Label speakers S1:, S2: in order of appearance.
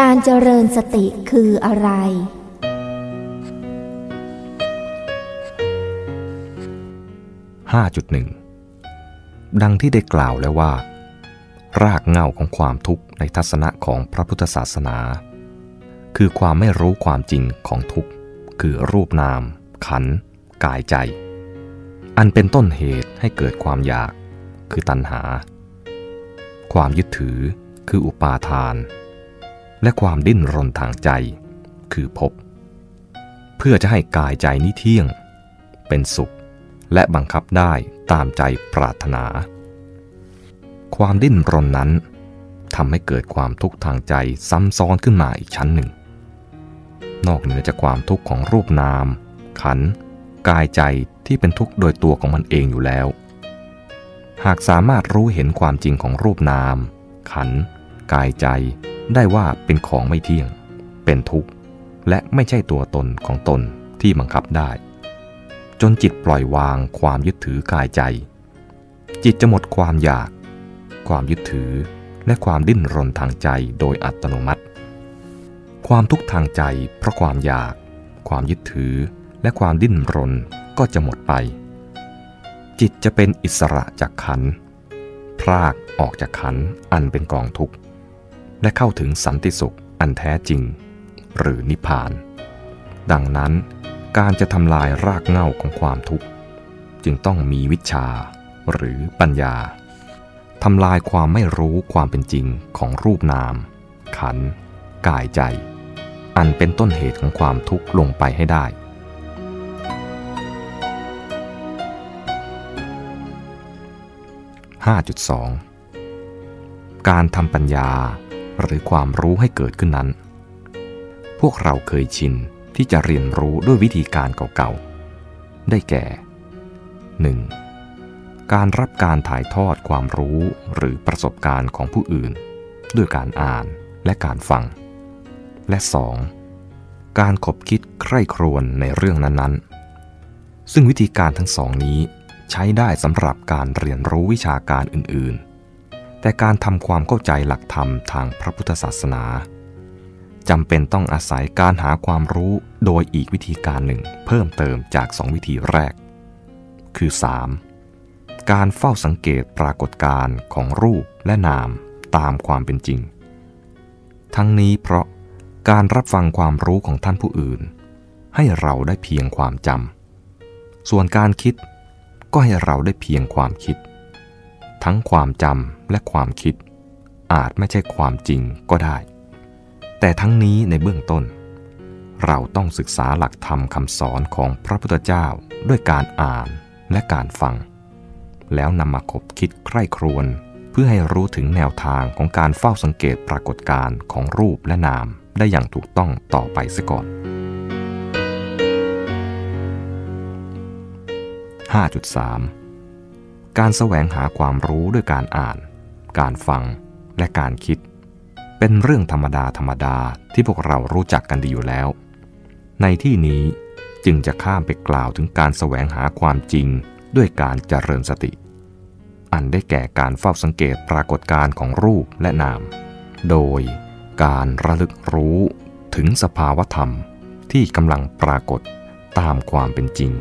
S1: การเจริญสติคืออะไร
S2: 5.1 ดังที่ได้กล่าวแล้วว่า รากเหง้าของความทุกข์ในทัศนะของพระพุทธศาสนา คือความไม่รู้ความจริงของทุกข์ คือรูปนาม ขัน กายใจ อันเป็นต้นเหตุให้เกิดความอยาก คือตัณหา ความยึดถือ คืออุปาทาน และความดิ้นรนทางใจ คือภพเพื่อจะให้กายใจนี้เที่ยง เป็นสุข และบังคับได้ตามใจปรารถนา ความดิ้นรนนั้นทำให้เกิดความทุกข์ทางใจซ้ำซ้อนขึ้นมาอีกชั้นหนึ่ง นอกเหนือจากความทุกข์ของรูปนาม ขัน กายใจที่เป็นทุกข์โดยตัวของมันเองอยู่แล้ว หากสามารถรู้เห็นความจริงของรูปนาม ขัน กายใจ ได้ว่าเป็นของไม่เที่ยง เป็นทุกข์ และไม่ใช่ตัวตนของตนที่บังคับได้ จนจิตปล่อยวางความยึดถือกายใจ จิตจะหมดความอยาก ความยึดถือและความดิ้นรนทางใจโดยอัตโนมัติ ความทุกข์ทางใจเพราะความอยาก ความยึดถือและความดิ้นรนก็จะหมดไป จิตจะเป็นอิสระจากขันพรากออกจากขันอันเป็นกองทุกข์ และเข้าถึงสันติสุขอันแท้จริง หรือนิพพาน ดังนั้นการจะทำลายรากเหง้าของความทุกข์ จึงต้องมีวิชาหรือปัญญาทำลายความไม่รู้ความเป็นจริงของรูปนาม ขัน กายใจ อันเป็นต้นเหตุของความทุกข์ลงไปให้ได้ 5.2 การทำปัญญา หรือความรู้ให้เกิดขึ้นนั้น พวกเราเคยชินที่จะเรียนรู้ด้วยวิธีการเก่าๆ ได้แก่ 1. การรับการถ่ายทอดความรู้หรือประสบการณ์ของผู้อื่น ด้วยการอ่านและการฟัง และ 2. การขบคิดใคร่ครวญในเรื่องนั้นๆ ซึ่งวิธีการทั้งสองนี้ใช้ได้สำหรับการเรียนรู้วิชาการอื่นๆ แต่การทำความเข้าใจหลักธรรมทางพระพุทธศาสนาจำเป็นต้องอาศัยการหาความรู้โดยอีกวิธีการหนึ่ง เพิ่มเติมจากสองวิธีแรก คือ 3. การเฝ้าสังเกตปรากฏการณ์ของรูปและนามตามความเป็นจริง ทั้งนี้เพราะการรับฟังความรู้ของท่านผู้อื่น ให้เราได้เพียงความจำส่วนการคิดก็ให้เราได้เพียงความคิด ทั้งความจำ และความคิด อาจไม่ใช่ความจริงก็ได้ แต่ทั้งนี้ในเบื้องต้น เราต้องศึกษาหลักธรรมคำสอนของพระพุทธเจ้าด้วยการอ่านและการฟัง แล้วนำมาคบคิดใคร่ครวญเพื่อให้รู้ถึงแนวทางของการเฝ้าสังเกตปรากฏการณ์ของรูปและนามได้อย่างถูกต้องต่อไปเสียก่อน 5.3 การแสวงหาความรู้ด้วยการอ่าน การฟังและการคิด เป็นเรื่องธรรมดาธรรมดาที่พวกเรารู้จักกันดีอยู่แล้ว ในที่นี้จึงจะข้ามไปกล่าวถึงการแสวงหาความจริงด้วยการเจริญสติ อันได้แก่การเฝ้าสังเกตปรากฏการณ์ของรูปและนาม โดยการระลึกรู้ถึงสภาวธรรมที่กำลังปรากฏตามความเป็นจริง